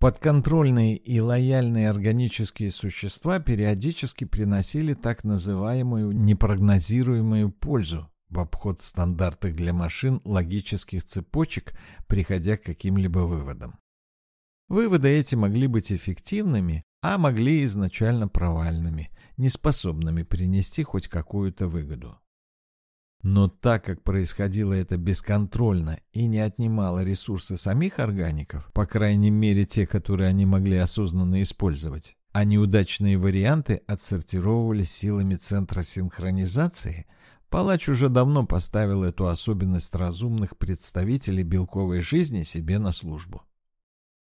Подконтрольные и лояльные органические существа периодически приносили так называемую непрогнозируемую пользу в обход стандартных для машин логических цепочек, приходя к каким-либо выводам. Выводы эти могли быть эффективными, а могли изначально провальными, неспособными принести хоть какую-то выгоду. Но так как происходило это бесконтрольно и не отнимало ресурсы самих органиков, по крайней мере те, которые они могли осознанно использовать, а неудачные варианты отсортировывались силами центра синхронизации, палач уже давно поставил эту особенность разумных представителей белковой жизни себе на службу.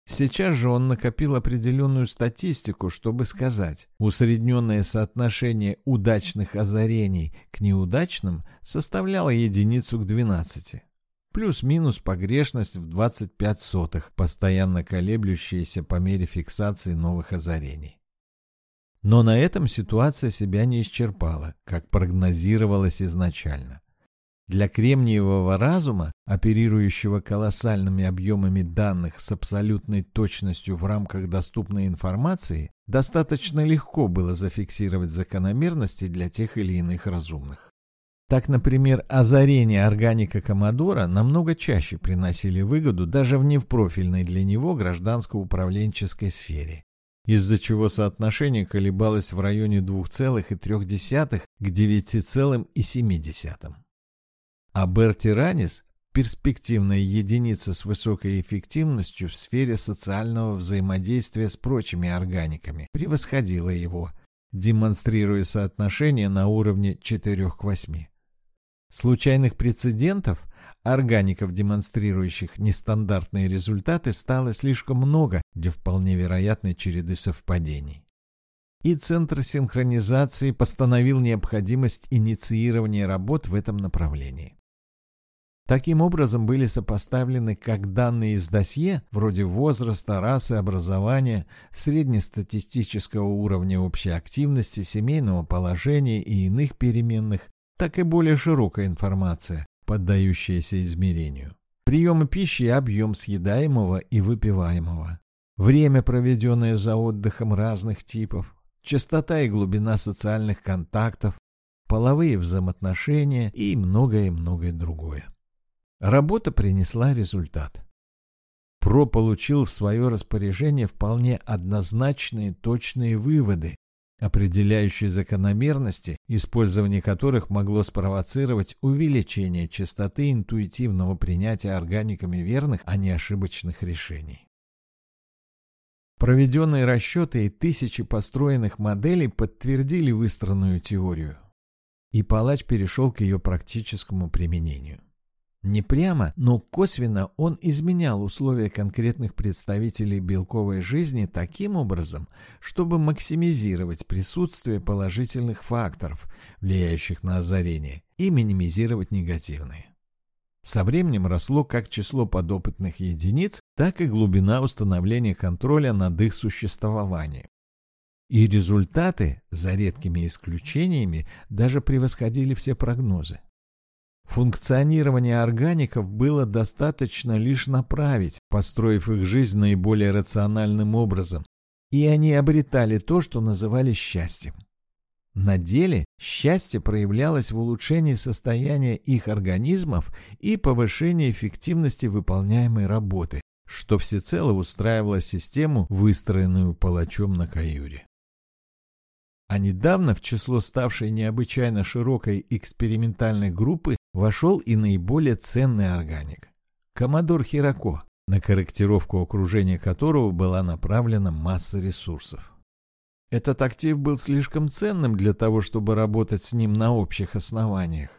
Сейчас же он накопил определенную статистику, чтобы сказать, усредненное соотношение удачных озарений к неудачным составляло единицу к 12. Плюс-минус погрешность в 25 сотых, постоянно колеблющаяся по мере фиксации новых озарений. Но на этом ситуация себя не исчерпала, как прогнозировалось изначально. Для кремниевого разума, оперирующего колоссальными объемами данных с абсолютной точностью в рамках доступной информации, достаточно легко было зафиксировать закономерности для тех или иных разумных. Так, например, озарения органика Коммодора намного чаще приносили выгоду даже в непрофильной для него гражданско-управленческой сфере, из-за чего соотношение колебалось в районе 2,3 к 9,7 а Бертиранис – перспективная единица с высокой эффективностью в сфере социального взаимодействия с прочими органиками, превосходила его, демонстрируя соотношение на уровне 4 к 8. Случайных прецедентов, органиков, демонстрирующих нестандартные результаты, стало слишком много для вполне вероятной череды совпадений и Центр синхронизации постановил необходимость инициирования работ в этом направлении. Таким образом были сопоставлены как данные из досье, вроде возраста, расы, образования, среднестатистического уровня общей активности, семейного положения и иных переменных, так и более широкая информация, поддающаяся измерению. Приемы пищи и объем съедаемого и выпиваемого. Время, проведенное за отдыхом разных типов. Частота и глубина социальных контактов. Половые взаимоотношения и многое-многое другое. Работа принесла результат. ПРО получил в свое распоряжение вполне однозначные точные выводы, определяющие закономерности, использование которых могло спровоцировать увеличение частоты интуитивного принятия органиками верных, а не ошибочных решений. Проведенные расчеты и тысячи построенных моделей подтвердили выстроенную теорию, и палач перешел к ее практическому применению. Не прямо, но косвенно он изменял условия конкретных представителей белковой жизни таким образом, чтобы максимизировать присутствие положительных факторов, влияющих на озарение, и минимизировать негативные. Со временем росло как число подопытных единиц, так и глубина установления контроля над их существованием. И результаты, за редкими исключениями, даже превосходили все прогнозы. Функционирование органиков было достаточно лишь направить, построив их жизнь наиболее рациональным образом, и они обретали то, что называли счастьем. На деле счастье проявлялось в улучшении состояния их организмов и повышении эффективности выполняемой работы, что всецело устраивало систему, выстроенную палачом на каюре. А недавно в число ставшей необычайно широкой экспериментальной группы вошел и наиболее ценный органик – Комодор Хирако, на корректировку окружения которого была направлена масса ресурсов. Этот актив был слишком ценным для того, чтобы работать с ним на общих основаниях.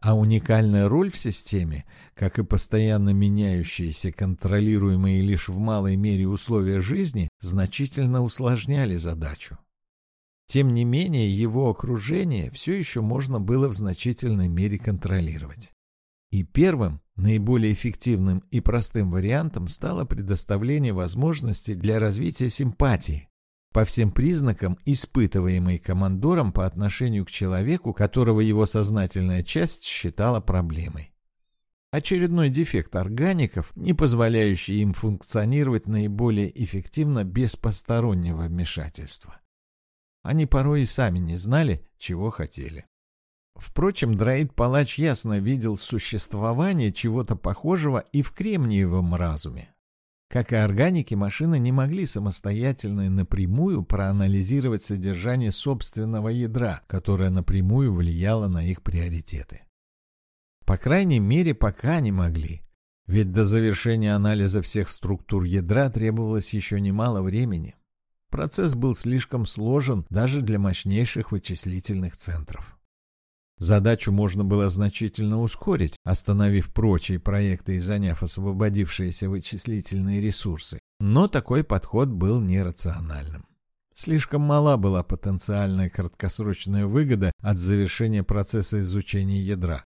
А уникальная роль в системе, как и постоянно меняющиеся, контролируемые лишь в малой мере условия жизни, значительно усложняли задачу. Тем не менее, его окружение все еще можно было в значительной мере контролировать. И первым, наиболее эффективным и простым вариантом стало предоставление возможности для развития симпатии, по всем признакам испытываемой командором по отношению к человеку, которого его сознательная часть считала проблемой. Очередной дефект органиков, не позволяющий им функционировать наиболее эффективно без постороннего вмешательства. Они порой и сами не знали, чего хотели. Впрочем, дроид-палач ясно видел существование чего-то похожего и в кремниевом разуме. Как и органики, машины не могли самостоятельно и напрямую проанализировать содержание собственного ядра, которое напрямую влияло на их приоритеты. По крайней мере, пока не могли. Ведь до завершения анализа всех структур ядра требовалось еще немало времени. Процесс был слишком сложен даже для мощнейших вычислительных центров. Задачу можно было значительно ускорить, остановив прочие проекты и заняв освободившиеся вычислительные ресурсы. Но такой подход был нерациональным. Слишком мала была потенциальная краткосрочная выгода от завершения процесса изучения ядра.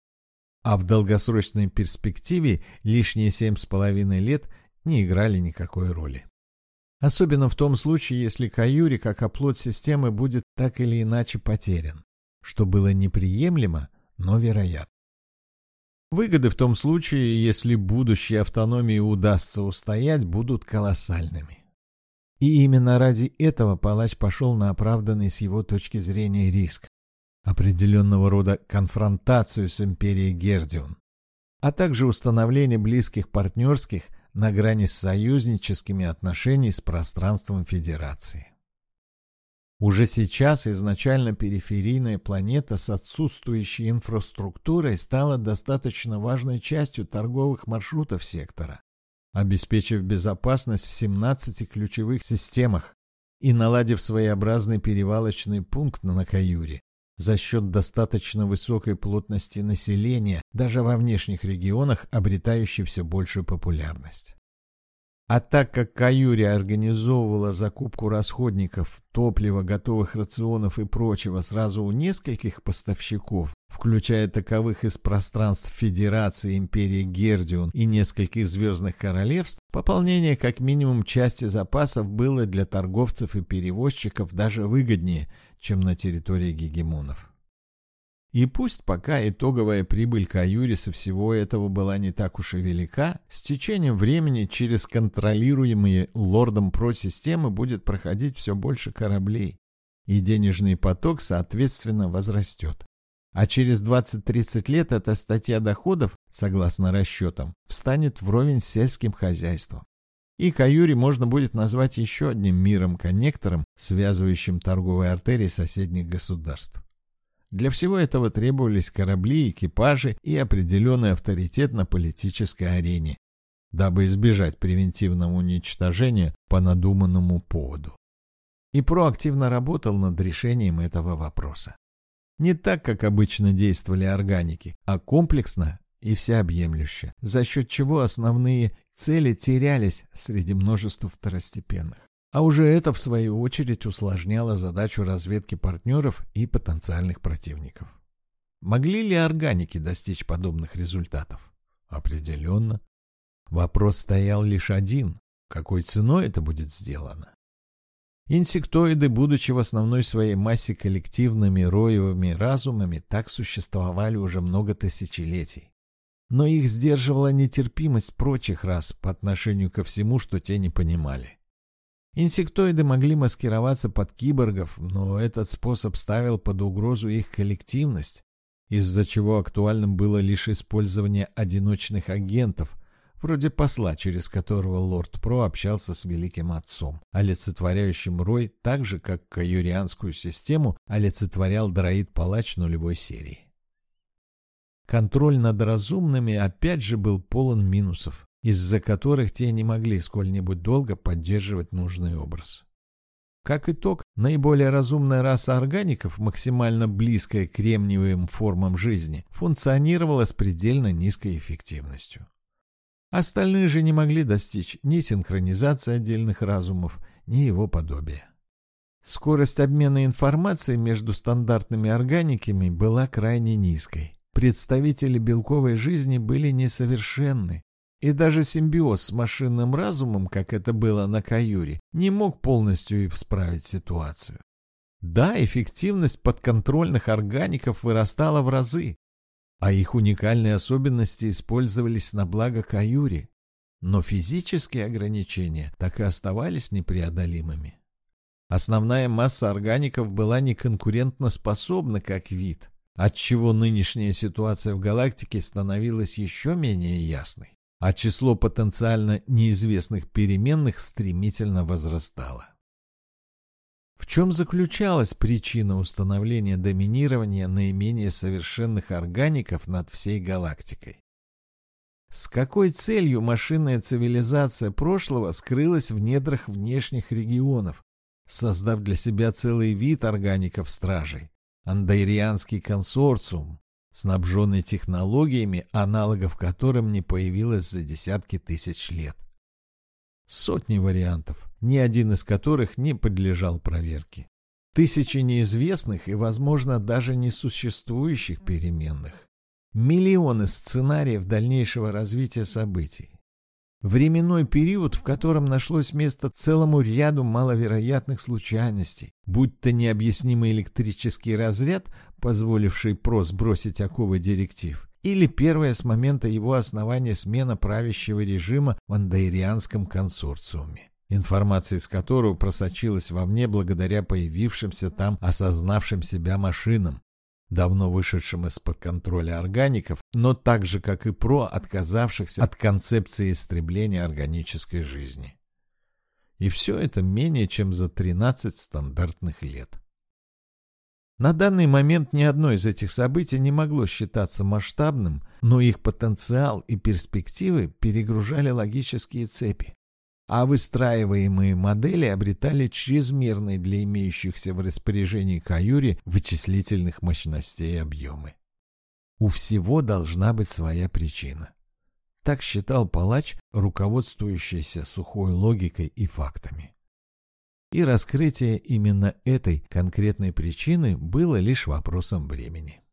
А в долгосрочной перспективе лишние семь с половиной лет не играли никакой роли. Особенно в том случае, если Каюри как оплот системы будет так или иначе потерян что было неприемлемо, но вероятно. Выгоды в том случае, если будущей автономии удастся устоять, будут колоссальными. И именно ради этого палач пошел на оправданный с его точки зрения риск, определенного рода конфронтацию с империей Гердион, а также установление близких партнерских на грани с союзническими отношений с пространством Федерации. Уже сейчас изначально периферийная планета с отсутствующей инфраструктурой стала достаточно важной частью торговых маршрутов сектора, обеспечив безопасность в 17 ключевых системах и наладив своеобразный перевалочный пункт на Накаюре за счет достаточно высокой плотности населения даже во внешних регионах, обретающей все большую популярность. А так как Каюри организовывала закупку расходников, топлива, готовых рационов и прочего сразу у нескольких поставщиков, включая таковых из пространств Федерации Империи Гердион и нескольких звездных королевств, пополнение как минимум части запасов было для торговцев и перевозчиков даже выгоднее, чем на территории гегемонов. И пусть пока итоговая прибыль Каюри со всего этого была не так уж и велика, с течением времени через контролируемые лордом про-системы будет проходить все больше кораблей, и денежный поток, соответственно, возрастет. А через 20-30 лет эта статья доходов, согласно расчетам, встанет вровень с сельским хозяйством. И Каюри можно будет назвать еще одним миром-коннектором, связывающим торговые артерии соседних государств. Для всего этого требовались корабли, экипажи и определенный авторитет на политической арене, дабы избежать превентивного уничтожения по надуманному поводу. И проактивно работал над решением этого вопроса. Не так, как обычно действовали органики, а комплексно и всеобъемлюще, за счет чего основные цели терялись среди множества второстепенных. А уже это, в свою очередь, усложняло задачу разведки партнеров и потенциальных противников. Могли ли органики достичь подобных результатов? Определенно. Вопрос стоял лишь один. Какой ценой это будет сделано? Инсектоиды, будучи в основной своей массе коллективными роевыми разумами, так существовали уже много тысячелетий. Но их сдерживала нетерпимость прочих рас по отношению ко всему, что те не понимали. Инсектоиды могли маскироваться под киборгов, но этот способ ставил под угрозу их коллективность, из-за чего актуальным было лишь использование одиночных агентов, вроде посла, через которого лорд Про общался с Великим Отцом, олицетворяющим Рой так же, как каюрианскую систему олицетворял дроид-палач нулевой серии. Контроль над разумными опять же был полон минусов из-за которых те не могли сколь-нибудь долго поддерживать нужный образ. Как итог, наиболее разумная раса органиков, максимально близкая к кремниевым формам жизни, функционировала с предельно низкой эффективностью. Остальные же не могли достичь ни синхронизации отдельных разумов, ни его подобия. Скорость обмена информацией между стандартными органиками была крайне низкой. Представители белковой жизни были несовершенны, и даже симбиоз с машинным разумом, как это было на Каюре, не мог полностью исправить ситуацию. Да, эффективность подконтрольных органиков вырастала в разы, а их уникальные особенности использовались на благо Каюри. Но физические ограничения так и оставались непреодолимыми. Основная масса органиков была неконкурентно способна как вид, отчего нынешняя ситуация в галактике становилась еще менее ясной, а число потенциально неизвестных переменных стремительно возрастало. В чем заключалась причина установления доминирования наименее совершенных органиков над всей галактикой? С какой целью машинная цивилизация прошлого скрылась в недрах внешних регионов, создав для себя целый вид органиков-стражей, андайрианский консорциум, снабженный технологиями, аналогов которым не появилось за десятки тысяч лет. Сотни вариантов, ни один из которых не подлежал проверке. Тысячи неизвестных и, возможно, даже несуществующих переменных. Миллионы сценариев дальнейшего развития событий. Временной период, в котором нашлось место целому ряду маловероятных случайностей, будь то необъяснимый электрический разряд, позволивший ПРО сбросить оковы директив, или первая с момента его основания смена правящего режима в андайрианском консорциуме, информация из которого просочилась вовне благодаря появившимся там осознавшим себя машинам, давно вышедшим из-под контроля органиков, но так же, как и ПРО, отказавшихся от концепции истребления органической жизни. И все это менее чем за 13 стандартных лет. На данный момент ни одно из этих событий не могло считаться масштабным, но их потенциал и перспективы перегружали логические цепи а выстраиваемые модели обретали чрезмерные для имеющихся в распоряжении Каюри вычислительных мощностей объемы. У всего должна быть своя причина. Так считал палач, руководствующийся сухой логикой и фактами. И раскрытие именно этой конкретной причины было лишь вопросом времени.